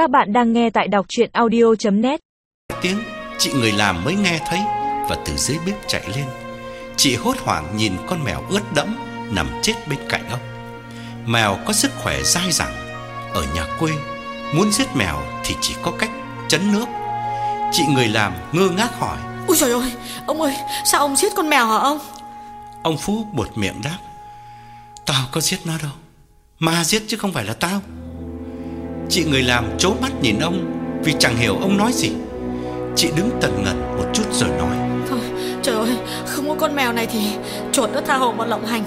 Các bạn đang nghe tại đọc chuyện audio.net Tiếng chị người làm mới nghe thấy Và từ dưới bếp chạy lên. Chị hốt hoảng nhìn con mèo ướt đẫm Nằm chết bên cạnh ông. Mèo có sức khỏe dai dẳng. Ở nhà quê Muốn giết mèo thì chỉ có cách chấn nước. Chị người làm ngơ ngác hỏi Ôi trời ơi, ông ơi, sao ông giết con mèo hả ông? Ông Phú buột miệng đáp Tao có giết nó đâu. Ma giết chứ không phải là tao Chị người làm chố mắt nhìn ông Vì chẳng hiểu ông nói gì. Chị đứng tần ngần một chút rồi nói. Thôi, trời ơi, không có con mèo này thì chuột nó tha hồ mà lộng hành.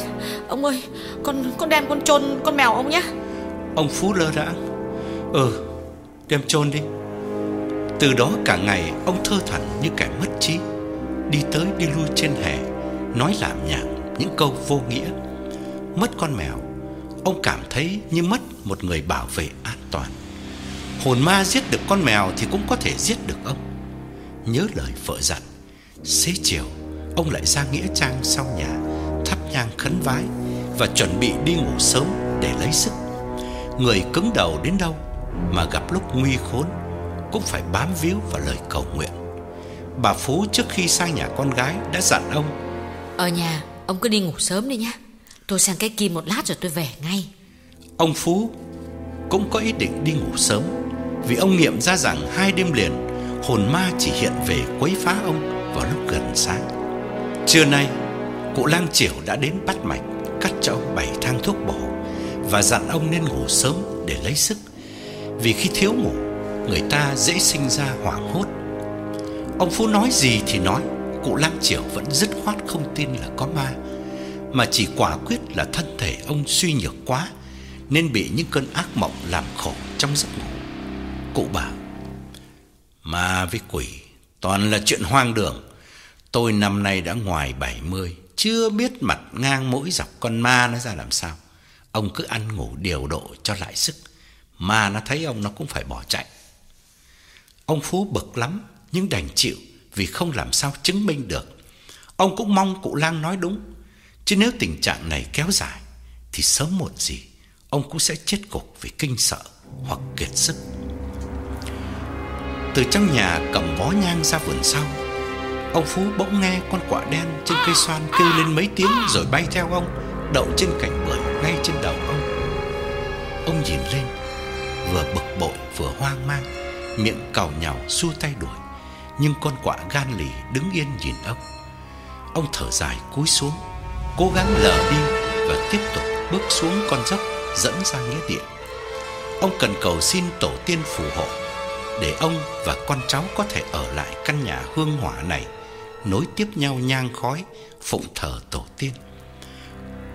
Ông ơi, con con đem con chôn con mèo ông nhé. Ông Phú lơ đãng. Ừ đem chôn đi. Từ đó cả ngày ông thơ thẩn như kẻ mất trí. Đi tới đi lui trên hè Nói làm nhảm những câu vô nghĩa. Mất con mèo Ông cảm thấy như mất một người bảo vệ an toàn Hồn ma giết được con mèo Thì cũng có thể giết được ông. Nhớ lời vợ dặn Xế chiều Ông lại ra Nghĩa Trang sau nhà Thắp nhang khấn vái Và chuẩn bị đi ngủ sớm để lấy sức. Người cứng đầu đến đâu Mà gặp lúc nguy khốn Cũng phải bám víu vào lời cầu nguyện. Bà Phú trước khi sang nhà con gái Đã dặn ông Ở nhà ông cứ đi ngủ sớm đi nhá. Tôi sang cái kim một lát rồi tôi về ngay. Ông Phú cũng có ý định đi ngủ sớm vì ông nghiệm ra rằng hai đêm liền, Hồn ma chỉ hiện về quấy phá ông vào lúc gần sáng. Trưa nay, Cụ lang triểu đã đến bắt mạch, Cắt cho ông bảy thang thuốc bổ Và dặn ông nên ngủ sớm để lấy sức. Vì khi thiếu ngủ, Người ta dễ sinh ra hoảng hốt. Ông Phú nói gì thì nói, Cụ lang triểu vẫn dứt khoát không tin là có ma, Mà chỉ quả quyết là thân thể ông suy nhược quá Nên bị những cơn ác mộng làm khổ trong giấc ngủ. Cụ bảo Ma với quỷ, toàn là chuyện hoang đường. Tôi năm nay đã ngoài 70 Chưa biết mặt ngang mũi dọc con ma nó ra làm sao. Ông cứ ăn ngủ điều độ cho lại sức. Ma nó thấy ông nó cũng phải bỏ chạy. Ông Phú bực lắm, Nhưng đành chịu Vì không làm sao chứng minh được. Ông cũng mong cụ lang nói đúng. Chứ nếu tình trạng này kéo dài, Thì sớm muộn gì, Ông cũng sẽ chết cục vì kinh sợ Hoặc kiệt sức. Từ trong nhà cầm bó nhang ra vườn sau. Ông Phú bỗng nghe con quạ đen trên cây xoan kêu lên mấy tiếng rồi bay theo ông, Đậu trên cành bưởi ngay trên đầu ông. Ông nhìn lên, Vừa bực bội vừa hoang mang, Miệng cào nhào xua tay đuổi. Nhưng con quạ gan lì đứng yên nhìn ông. Ông thở dài cúi xuống, Cố gắng lờ đi Và tiếp tục bước xuống con dốc Dẫn ra nghĩa địa. Ông cần cầu xin tổ tiên phù hộ để ông và con cháu có thể ở lại căn nhà hương hỏa này, Nối tiếp nhau nhang khói, Phụng thờ tổ tiên.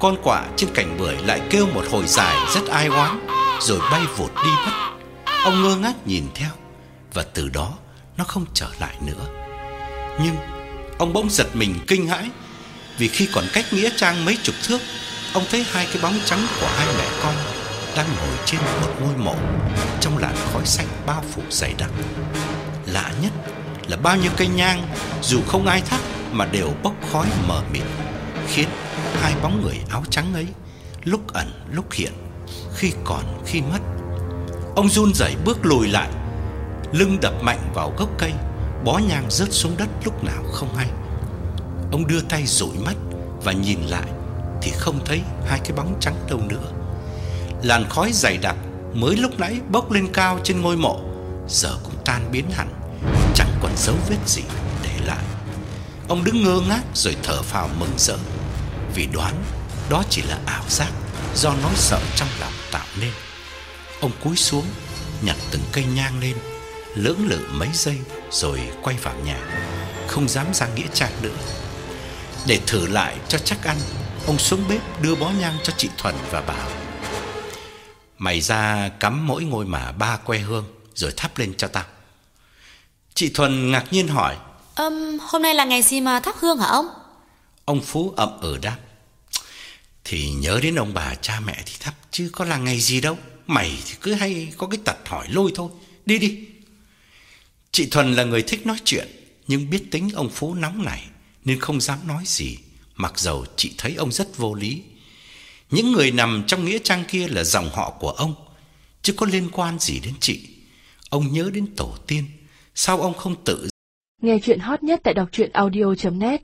Con quạ trên cành bưởi lại kêu một hồi dài rất ai oán, Rồi bay vụt đi mất. Ông ngơ ngác nhìn theo, Và từ đó nó không trở lại nữa. Nhưng ông bỗng giật mình kinh hãi, Vì khi còn cách Nghĩa Trang mấy chục thước, Ông thấy hai cái bóng trắng của hai mẹ con đang ngồi trên một ngôi mộ. Trong làn khói xanh bao phủ dày đặc. Lạ nhất là bao nhiêu cây nhang, Dù không ai thắp, Mà đều bốc khói mờ mịt, Khiến hai bóng người áo trắng ấy Lúc ẩn, lúc hiện, Khi còn, khi mất. Ông run rẩy bước lùi lại, Lưng đập mạnh vào gốc cây, Bó nhang rớt xuống đất lúc nào không hay. Ông đưa tay dụi mắt Và nhìn lại Thì không thấy hai cái bóng trắng đâu nữa. Làn khói dày đặc Mới lúc nãy bốc lên cao trên ngôi mộ, Giờ cũng tan biến hẳn, Chẳng còn dấu vết gì để lại. Ông đứng ngơ ngác rồi thở phào mừng rỡ, Vì đoán đó chỉ là ảo giác Do nỗi sợ trong lòng tạo nên. Ông cúi xuống, Nhặt từng cây nhang lên, Lưỡng lự mấy giây Rồi quay vào nhà, Không dám ra nghĩa trang nữa. Để thử lại cho chắc ăn, Ông xuống bếp đưa bó nhang cho chị Thuần và bảo Mày ra cắm mỗi ngôi mà ba que hương Rồi thắp lên cho tao. Chị Thuần ngạc nhiên hỏi Ừm, Hôm nay là ngày gì mà thắp hương hả ông? Ông Phú ậm ừ đáp Thì nhớ đến ông bà cha mẹ thì thắp Chứ có là ngày gì đâu. Mày thì cứ hay có cái tật hỏi lôi thôi. Đi đi. Chị Thuần là người thích nói chuyện Nhưng biết tính ông Phú nóng này Nên không dám nói gì. Mặc dầu chị thấy ông rất vô lý những người nằm trong nghĩa trang kia là dòng họ của ông, Chứ có liên quan gì đến chị. Ông nhớ đến tổ tiên, Sao ông không tự Nghe chuyện hot nhất tại đọc truyện audio.net